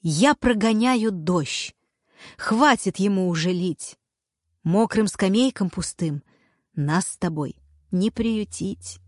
Я прогоняю дождь. Хватит ему уже лить. Мокрым скамейкам пустым нас с тобой не приютить.